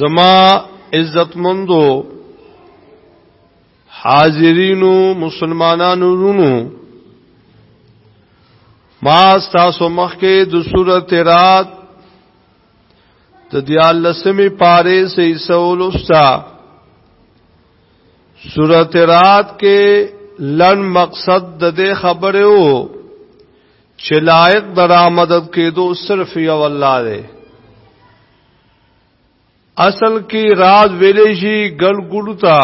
زما عزت مندو حاضرینو مسلمانانو رونو ما تاسو مخکې د سورته رات د دیال لسمی پاره سي سول استا سورته رات کې لن مقصد د دې خبره وو چې لایق درآمدد کېدو صرف یو الله دی اصل کې راز ویلې شي ګل ګلو ته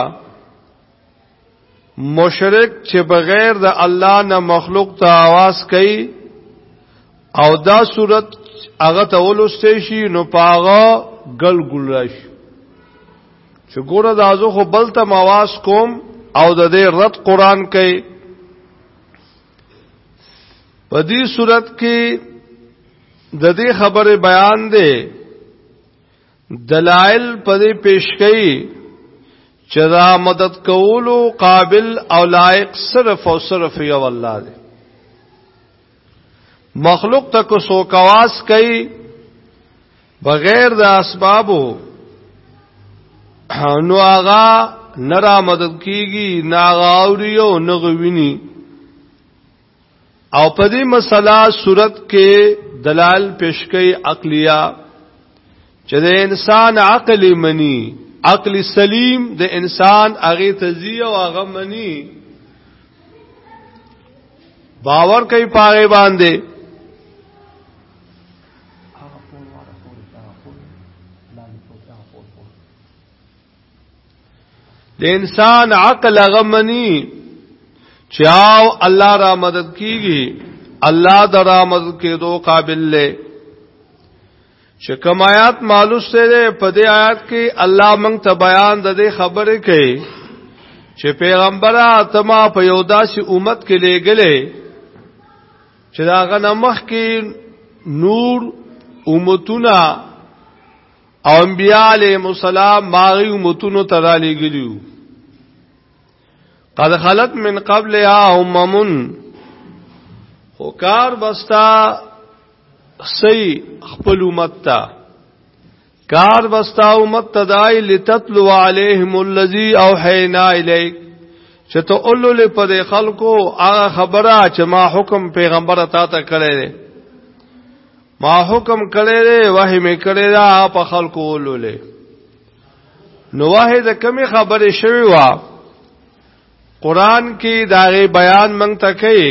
مشرک چې بغیر د الله نه مخلوق ته आवाज کوي او دا صورت هغه ته ولوستې شي نو پاغه ګل ګل راشي چې ګوره د ازو خو بل ته مواز کوم او د دې رد قران کوي په دې صورت کې د دې خبره بیان دی دلائل په دې پیش کړي چې دا مدد کولو قابل او لایق صرف او صرف یو الله دی مخلوق تک سو کواس کوي بغیر د اسبابو نو آغا نرا مدد کیږي ناغاوري او نغویني او په دې مسله صورت کې دلال پیشکې عقلیه چې د انسان عقل منی عقل سلیم د انسان هغه تزیه او هغه منی باور کوي پاره باندې هغه پور والا پور هغه پور لاندې پور هغه پور پور د انسان عقل غمنی چاو الله را مدد کیږي الله د را مدد کېدو قابل لې چې کوم آیات معلوم سره په دې آیات کې الله مونږ ته بیان د دې خبرې کوي چې پیغمبره تما په یو داسې امت کې لېګلې چې دا غنه مخ کې نور امتونه او انبیاء علیہ السلام ماغی امتونو ترالی گلیو قد خلت من قبل یا اممون خو کار بستا سی خپل امت تا کار بستا امت تدای لتتلو علیهم الذی او حینا الیک چې ته اولو له پدې خلکو هغه خبره چې ما حکم پیغمبر تا ته کړی دی ما حکم کړی دی وحی می کړی دا په خلکو اولو له نو وحی د کمی خبره شوی و قران کې داغه بیان مونږ ته کوي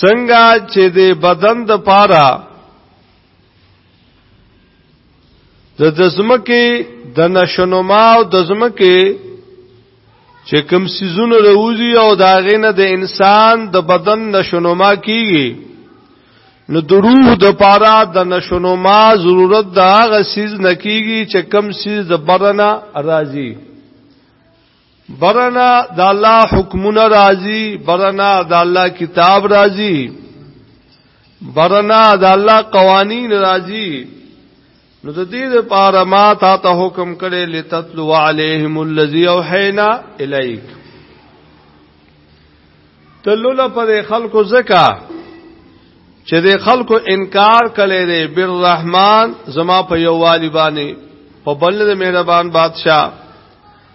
څنګه چې د بدن د پاره د دزمکه د نشنما او د زمکه چې کوم سيزونه روزي او دا غینه د انسان د بدن نشنما کیږي نو د روح د پاره د نشنما ضرورت دا غسیز نکیږي چې کوم سیز د بدن راځي برنا د الله حکمونه راځي برنا د الله کتاب راځي برنا د الله قوانین راځي نو د دې لپاره ما تا ته حکم کړي لتتلو عليهم الذي اوحينا اليك تلو له پر خلکو زکا چې د خلکو انکار کړي دي بالرحمن زما په یووالي باندې په بل د مهربان بادشاہ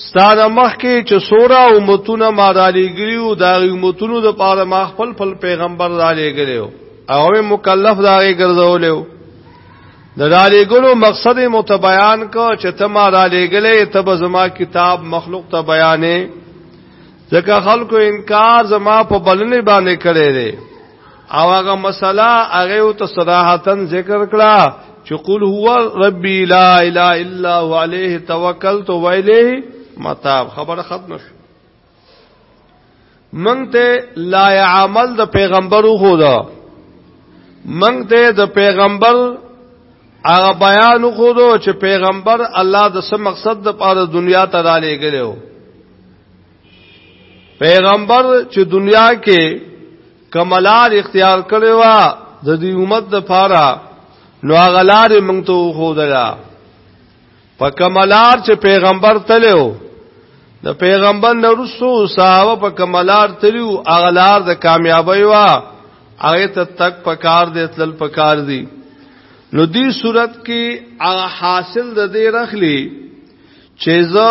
ستانه مخکې چې سورا امتونه ما را لګلیو دا امتونو د پاره ما خپل خپل پیغمبر را لګلیو او مې مکلف دا غي ګرځولیو د را لګلو مقصد متبیان کو چې ته ما را لګلې ته به زما کتاب مخلوق ته بیانې ځکه خلکو انکار زما په بلنې باندې کړي دي او هغه مسله هغه ته صراحتن ذکر کړه چې قل هو ربي لا اله الا هو عليه توکلت و الیه متاب خبره ختم شو مونږ ته لا عمل د پیغمبرو خو دا مونږ ته د پیغمبر هغه بیان خو دا چې پیغمبر الله د سم مقصد د پاره دنیا ته را لېګلو پیغمبر چې دنیا کې کملار اختیار کړی و د دې امت د پاره نو هغه لار موږ ته خودلا په کملار چې پیغمبر تلو د پیغمبر نورسو صحابه په کملار تلو هغه لار د کامیابی و هغه ته تک پکار دې تل پکار دي نو دې صورت کې هغه حاصل د دې رخلی چې زه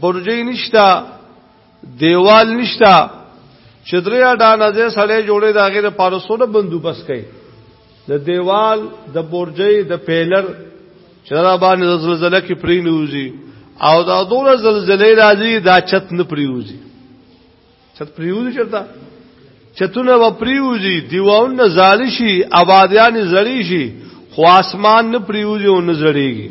برجې نشتا دیوال نشتا چې درې اډانه ځې سړې جوړې دا غیر پارسونه بندوبس کړي د دیوال د برجې د پیلر چې را باندې د زلزلې کې پرې نوځي او دا دوره زلزلې راځي دا چت نه پریوځي چت پریوځي چرته چتونه و پریوځي دیوال نه زالي شي آبادیان زړی شي خو اسمان نه پریوځي او نه زړیږي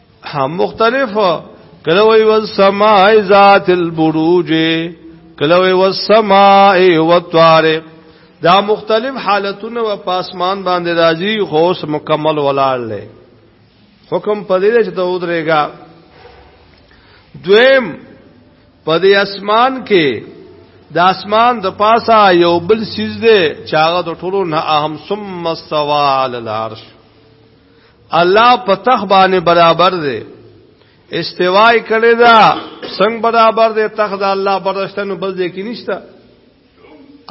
ها مختلف کله وی والسماء ذات البروج کله وی والسماء والطارق دا مختلف حالتونه و پاسمان باندې راځي خو اوس مکمل ولاړ لې حکم پدې چې ته ودرېګا دویم پدې اسمان کې د اسمان د پاسه یو بل سیز دی چې هغه د ټولو نه اهم ثم استوى على العرش الله په تخ باندې برابر دی استوای کړی دا څنګه برابر دی تخ دا الله برشتنو بل دی کې نشته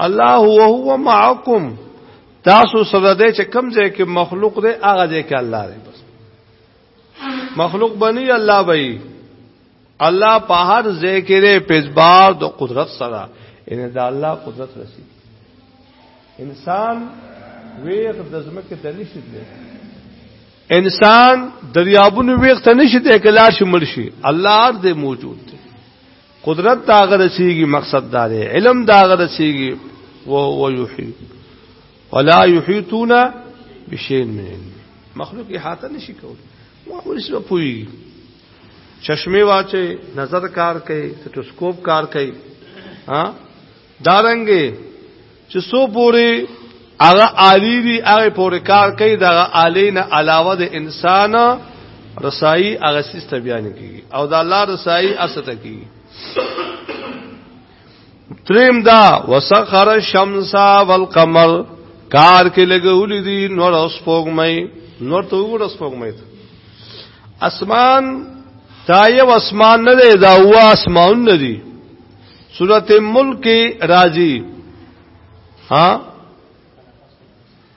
الله هو هو معکم تاسو سره دې چې کم ځای کې مخلوق دی هغه ځای کې الله دی بس مخلوق بنی الله بئی الله په هر ځای کې دی په اعتبار د قدرت سره ان دا الله قدرت رسی انسان ویغ د زمکه ته نشي دی انسان دریابونو ویغ ته نشي دی کلا شي مرشي الله هر دې موجود دی قدرت دا غره سیږي مقصد دا دی علم دا غره سیږي و هو یحیی ولا یحیتون بشین من مخلوق احاطه نشي کولی ما ورسره پوي چشمه واچي نظر کار کوي سټوسکوپ کار کوي ها دارنګي چې سو پوری هغه عالی دی هغه پوری کار کوي دا عالی نه علاوه د انسان رسائی هغه سیسته بیان کیږي او دا الله رسائی استه کیږي دریم دا وسخر الشمس والقمر کار کې لګولې دي نور اوس پوغمې نور ته وګورس پوغمې اسمان تا یو اسمان نه دی دا هو اسمان نه دی سورته ملک راځي ها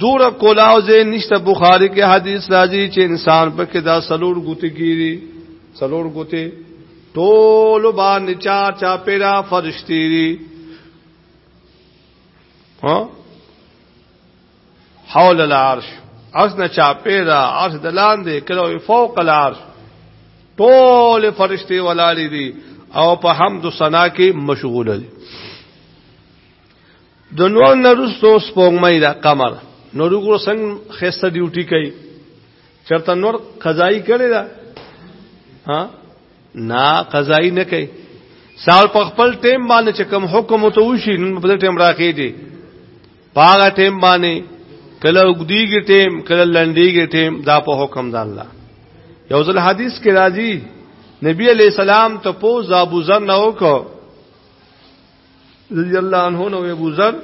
دور کولاو زه نشته بخاری کې حدیث راځي چې انسان په کې دا سلور ګوتی کیږي سلور ګوتی ټول باندې چا چا پیرا فرشتي دي ها حول العرش عرش نه چا پیرا عرش دلان دي کله فوق العرش ټول فرشتي ولالي دي او په حمد و ثنا کې مشغول دي د نور نرستو سپوږمۍ دا قمر نور وګور څنګه خسته ډیوټي کوي چرته نور قضایي کړي دا ها نه قضایي نه کوي سال په خپل ټیم باندې چې کوم حکم ته وشي نو په ټیم راکې دي پاغه ټیم باندې کله وګدیږي ټیم کله لنډیږي ټیم دا په حکم د الله یو ځل حدیث کې راځي نبی علی سلام ته پوز ابو ذر نه وکړ رضی الله عنه نو ابو ذر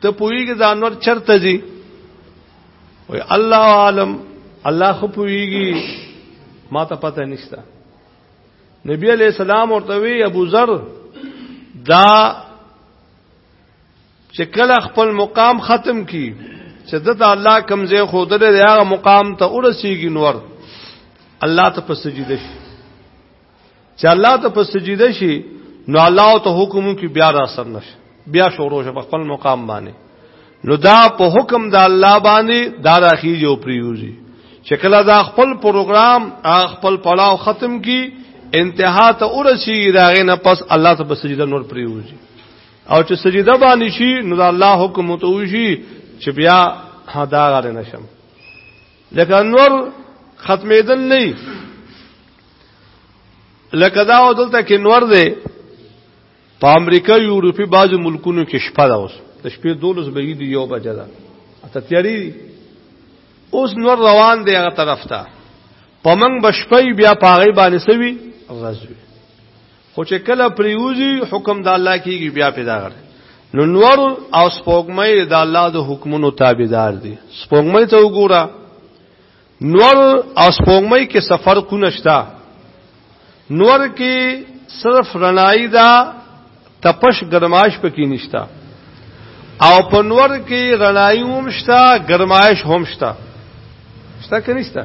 ته پویږي ځانور چرته دي وای الله عالم الله خو پویږي ما ته پته نشته نبی علیہ السلام ورته وی ابو ذر دا چې کله خپل مقام ختم کی چې د الله کمزې خود لري هغه مقام ته ورسیږي نور الله ته پسجیده شي چې الله ته په سجده شي نو الله ته حکم کې بیا را سر نشي بیا شروع شي په خپل مقام باندې نو دا په حکم د الله باندې دا راخیږي او پریوزي چې کله دا خپل پروګرام خپل پړاو ختم کی انتها ته ورسی راغې نه پس الله ته په سجده نور پریوزي او چې سجده باندې شي نو دا الله حکم ته وشي چې بیا هدا غره نشم لکه نور ختمېدل نه لکه دا او دلته کې نور دی په امریکا یورپی بعض ملکونو کې شپه ده اوس د شپې دولس بجې دی یو بجه ده اته تیاری دی اوس نور روان دی هغه طرف ته پمنګ بشپي بیا پاغي باندې سوي غزوي خو چې کله پریوزي حکم د الله کیږي بیا پیدا غره نو نور او سپوږمۍ د الله د حکمونو تابعدار دي سپوږمۍ ته وګوره نور او سپوږمۍ کې سفر کو نشتا نور کې صرف رڼای دا تپش گرمایش پکې نشتا او په نور کې رڼای هم شتا گرمایش هم شتا شتا کې نشتا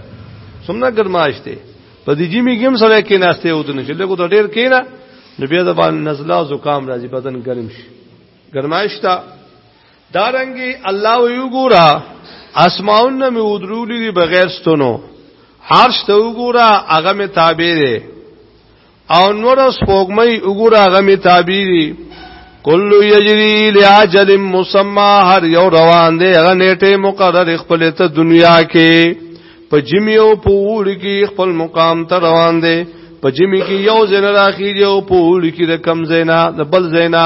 څومره گرمایش دی په دې جیمی کې هم سره کې ناشته ودونه چې لګو ته ډیر کینا نو بیا د باندې نزله زکام راځي بدن ګرم شي گرمایش تا دارنګي الله ویګورا اسماون نه می ودرولې دي بغیر ستونو عرش ته وګورا هغه می تابع دي او نور سپوږمۍ وګورا هغه می تابع دي کل یجری لاجل مسمى هر یو روان دی هغه نیټه مقرر خپل ته دنیا کې په جمی او په وړ کې خپل مقام ته روان دی په جمی کې یو زنه راخیږي او په وړ کې د کم زینا د بل زینا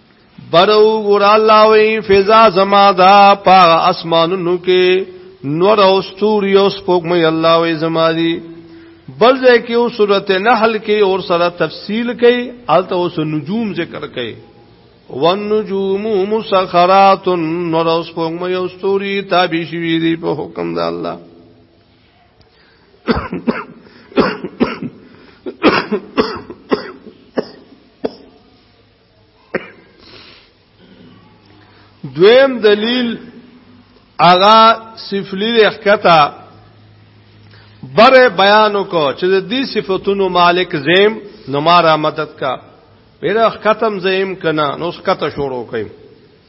برو ګور الله وی فضا زما دا پاغه اسمانونو کې نور او ستوري او سپوږمۍ الله وی زما دي بل ځای کې او سورته نحل کې اور سره تفصیل کوي الته اوس نجوم ذکر کوي والنجوم مسخرات نور او سپوږمۍ او ستوري تابع شوي دي په حکم د الله دویم دلیل اغا سفلی رخکتا بر بیانو کو چې د دې صفاتونو مالک زیم نو ما را مدد کا پیدا ختم زیم کنا نو ختم شروع کئ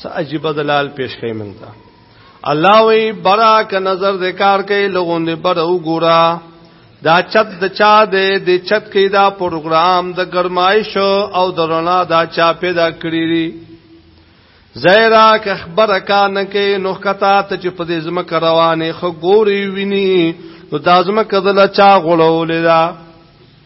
څه عجیب دلال پیش کړي مونږ ته الله وی برا ک نظر د کار کوي لغون دې بر وګورا دا چت د چا دې د چت کې دا پروګرام د گرمایش او د رڼا دا چا پیدا کړی دی زیرا ک خبر کا نه کې نو کتا ته چې په دې زمک روانه خو ګوري ویني نو دا زمک دل چا غړولې دا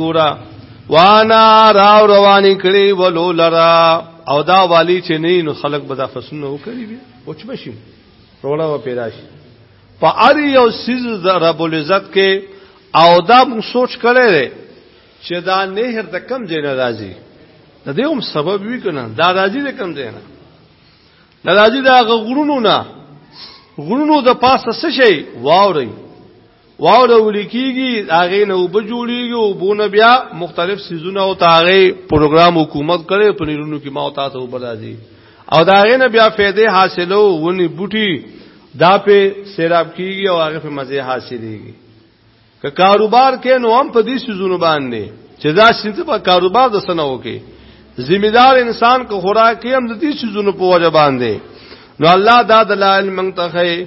ګورا وانا راو رواني کړي ولو لرا او دا والی چې نه نو خلق به دا فسنه وکړي بیا اوچ بشي رولا و پیدا شي په ار یو سیز رب العزت کې او دا موږ سوچ کړي چې دا نهر د کم ځای نه راځي د دې هم سبب وی کنه دا راځي د کم ځای نه دا راځي دا غغرونو نه غرونو د پاسه څه شي واوري واوره ولیکيږي هغه نه وب جوړيږي او بونه بیا مختلف سيزونه او تاغه پروګرام حکومت کړي په نیرونو کې ما او تاسو وبرازي او دا هغه نه بیا فائدې حاصلو ونی بوټي دا په سیراب کیږي او هغه په مزه حاصلېږي که کاروبار کې نو هم په دې سيزونه باندې چې دا سینته په کاروبار د سنو کې ذمہ دار انسان کو خوراک هم د دې سيزونه په وجه باندې نو الله دا دلایل منتخه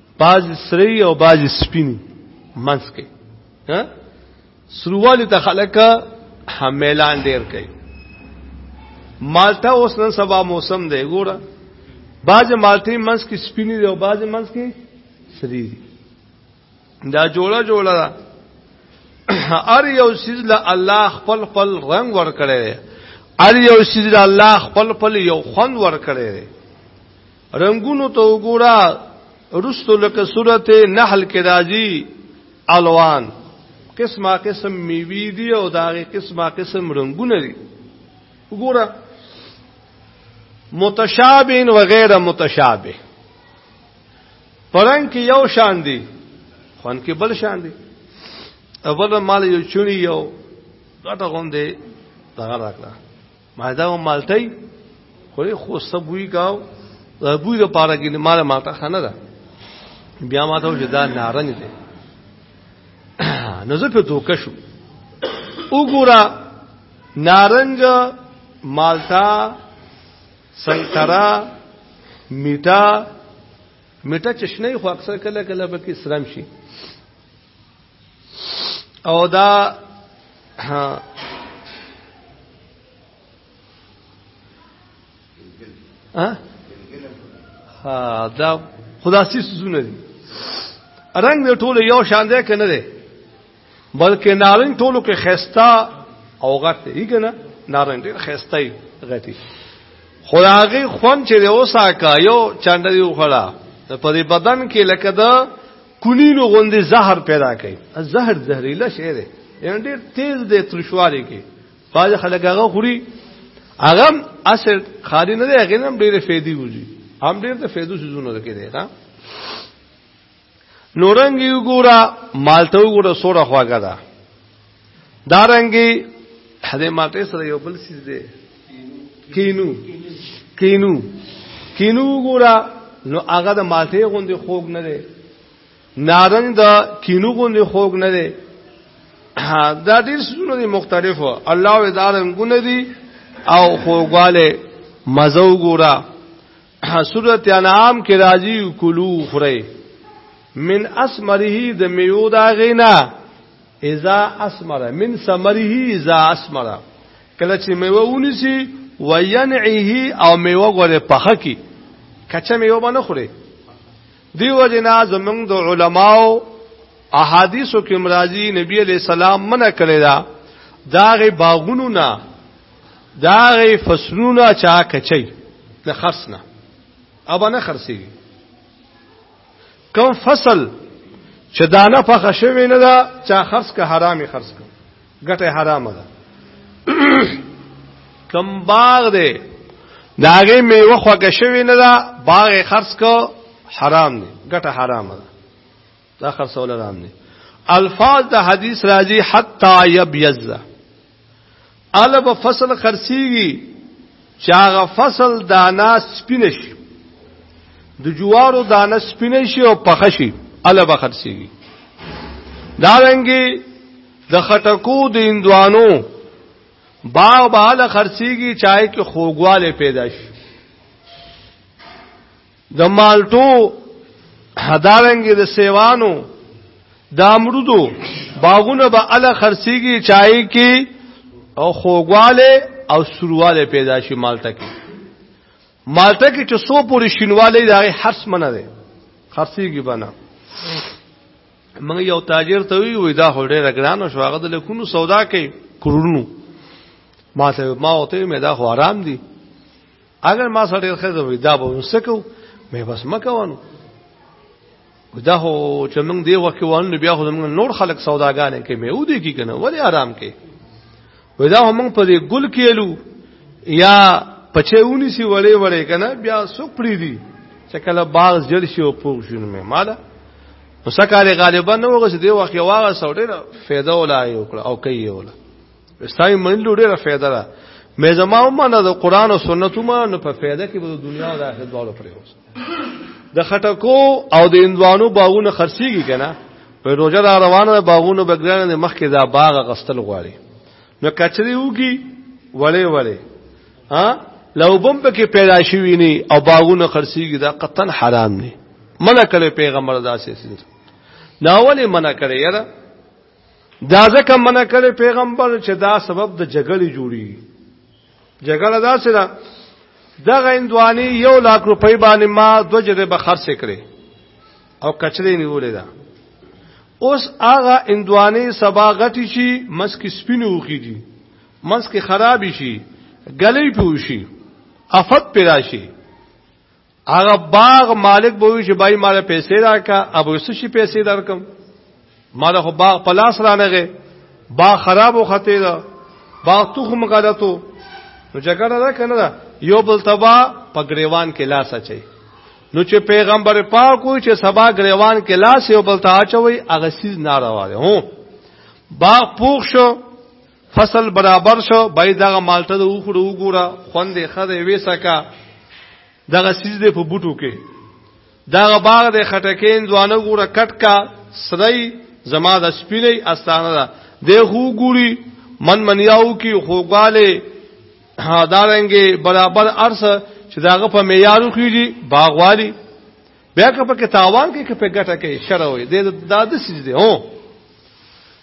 باز سری او باز سپینی منس کې ها سروال ته خلک حمیلان ډیر کوي مالټا اوس نن سبا موسم دی ګوره باز مالټي منس کې سپینی دی او باز منس کې سری دی دا جوړه جوړه ده ار یو سیز له الله خپل خپل رنگ ور کړی ار یو سیز له الله خپل خپل یو خوند ور کړی رنگونو ته وګوره رستو لکه سورته نحل کې راځي الوان قسمه قسم میوي دي او داغه قسمه قسم رنگونه دي وګوره متشابهن و غیر متشابه پرنګ کې یو شان دي خوان کې بل شان دي اول مال یو چونی یو غټه غوندې دغه راکړه ماده او مالټي خو خو سبوي کاو ابو د پاره کې مال ماته خنه ده بیا ماته چې دا نارنج دي نو زه په دوکه شو وګوره نارنج مالټا سنترا میټا میټا چشنه خو اکثر کله کله به کې سرم شي او دا ها دا خدا سي سونه دي رنگ د ټولو یو شان دی کنه دی بلکې نارنج ټولو کې خستا او غټ دی کنه نارنج ډیر خستا دی غټي خداغي خون چې اوسا کا یو چاند دی وخړه په دې بدن کې لکه دا کلینو غوندې زهر پیدا کوي زهر زهريله شی دی یعنی ډېر تیز دی ترشوالي کې باز خلک هغه خوري هغه اصل خالي نه دی هغه هم ډېر فېدی وږي هم ډېر ته فېدو سيزونه لکه دی ها نورنګ یو ګورا مالته وګوره سوره خواګه ده دارنګي هدا ماته سره یو بل سیز دی کینو کینو کینو ګورا نو هغه د ماته غوندې خوګ نه دی نارنج د کینو غوندې خوګ نه دی دا ډیر سونه دي مختلفو الله و دارنګونه دي او خوګواله مزو ګورا سورت انعام کې راځي کلو خره من اسمره د میو دا غینا اذا اسمر من ثمره اذا اسمر کله چې میوه ونیسي وینعه او میوه غره پخه کی کچه میوه باندې خوري دیو جنا زمنګ د علماو احادیثو کې مرাজি نبی علی سلام منع کړی دا داغه باغونو نه داغه فصلونه چا کچي نه خرسنه ابا نه خرسي کوم فصل چې دانه پخه شوی نه ده چا خرڅ که حرامي خرڅ که ګټه حرامه ده کم باغ دی داغه میوه خوګه شوی نه ده باغ خرڅ که حرام دی ګټه حرامه ده دا خرڅول حرام دی الفاظ د حدیث راځي حتا یبیز اله به فصل خرسيږي چې هغه فصل دانا سپینه شي د جوارو دانه سپینه شي او پخه شي اله به خرسيږي دا رنګي د خټکو د اندوانو باغ به اله خرسيږي چای کې خوګواله پیدا شي د مالټو هدارنګ د سیوانو د امرودو باغونه به با اله خرسيږي چای کې او خوګواله او سرواله پیدا شي مالټه کې مالټه کې چې سو پورې شینواله دا حرس منه ده خرسيږي بنا موږ یو تاجر ته وی وې دا هډه رګرانو شو هغه د لکونو سودا کوي کرونو ما ته ما وته مې دا خو آرام دي اگر ما سره ډیر خزه وي دا به وسکو مې بس مکوانو دا هو چې موږ دی وخت کې وانه بیا خو موږ نور خلک سوداګانې کې مې ودی کی کنه ولی آرام کې وې دا هم په دې ګل کېلو یا پچېونی سی وړې وړې کنه بیا سوق پری دي چې کله باغ جل شي او پوغ شونه مې مالا نو سکاري غالبا نو غوښ دی وخت واغه سوډې فایده ولا یو کړ او کوي ولا استای منلو ډیره فایده ده مې زما ومنه د قران او سنت ما نه په فایده کې د دنیا او د آخرت دواړو پرې اوس د خټکو او د اندوانو باغونه خرسيږي کنه په روزه را روانه باغونو بګران د مخ کې دا باغ غستل غواړي نو کچري وږي وړې وړې ها لو بم پکې پیدا شوی نه او باغونه خرسيږي دا قطن حرام نه منع کړي پیغمبر داسې سنت ناول منع کړي یاره دا ځکه منع کړي پیغمبر چې دا سبب د جګړې جوړي جګړه دا سره دغه اندواني یو لاک روپۍ باندې ما دوجره به خرڅ کړي او کچرې نیولې ده اوس هغه اندواني سبا غټي شي مسک سپینو وخی دي مسک خراب شي غلې پوشي افت پیدا شي هغه باغ مالک به وي چې بای مال پیسې راکا ابو سشي پیسې درکم مال خو باغ پلاس را لګي باغ خراب وخته دا باغ تخم غلطو نو جګړه ده کنه دا یو بل تبا په گریوان کې لاس اچي نو چې پیغمبر پاک وي چې سبا گریوان کې لاس یو بل ته اچوي هغه سیز ناروا ده هو باغ پوښ شو فصل برابر شو بای دغه مالټه د وخوره وګوره خوندې خره وېسکا دغه سیز دې په بوټو کې دغه باغ دې خټکین ځوانه ګوره کټکا سړی زما د سپینې استانه ده د خو ګوري من منیاو کی خوګاله دارنګي برابر ارس چې داغه په معیارو کېږي باغوالی بیا که په تاوان کې کې په ګټه کې شر وي د داد سجده هو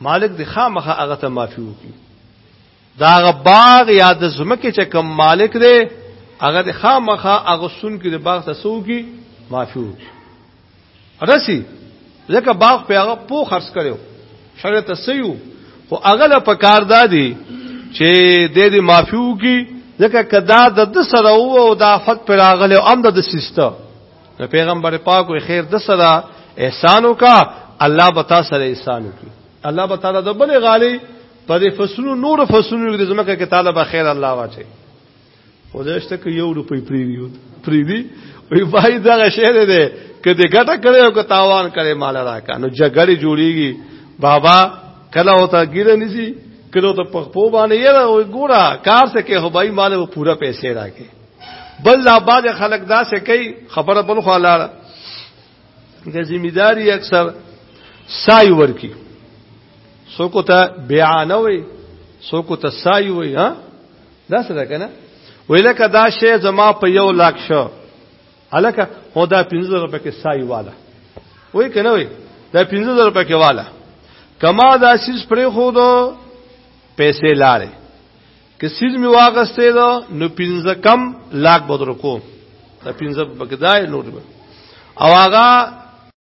مالک دی خامخه هغه ته معافي وکړي دا هغه باغ یا د زمکه چې کم مالک دی هغه د خامخه هغه سن کې د باغ ته سو کی معافي وکړي رسی ځکه باغ په هغه پو خرڅ کړو شرط سيو خو هغه له پکار دادي چې د دې معافي وکړي ځکه کدا د سره وو او د افت پر هغه له امد د سیسته نو پیغمبر پاک وي خیر د سره احسان وکا الله به تاسو سره احسان وکي الله به تعالی د بل غالي په دې فصلو نور فصلو کې زمکه کې طالب خیر الله واچي خو دشته کې یو روپۍ پریوی پریوی وی وای دا شعر دی که دې ګټه کړې او که تاوان کړې مال راکا نو جګړه جوړیږي بابا کله وتا ګیره نسی کله ته پخپو باندې یې ګورا کار څه کې هبای مال پورا پیسې راکې بل لا بعد خلک دا سه کوي خبره بل خو لاړه د ذمہداري اکثر سای ورکی سوکو ته بیان وي سوکو ته سای وي ها دا څه ده کنه ویلکه دا شی زما په یو لاک شو الکه هدا 15 روپے کې سای والا وای کنه وای دا 15 روپے کې والا کما دا سیس پرې خو دو پیسې لاړې که سیز می واغسته دا نو پنځه کم لاک بدر کو دا پنځه بګدای نور او هغه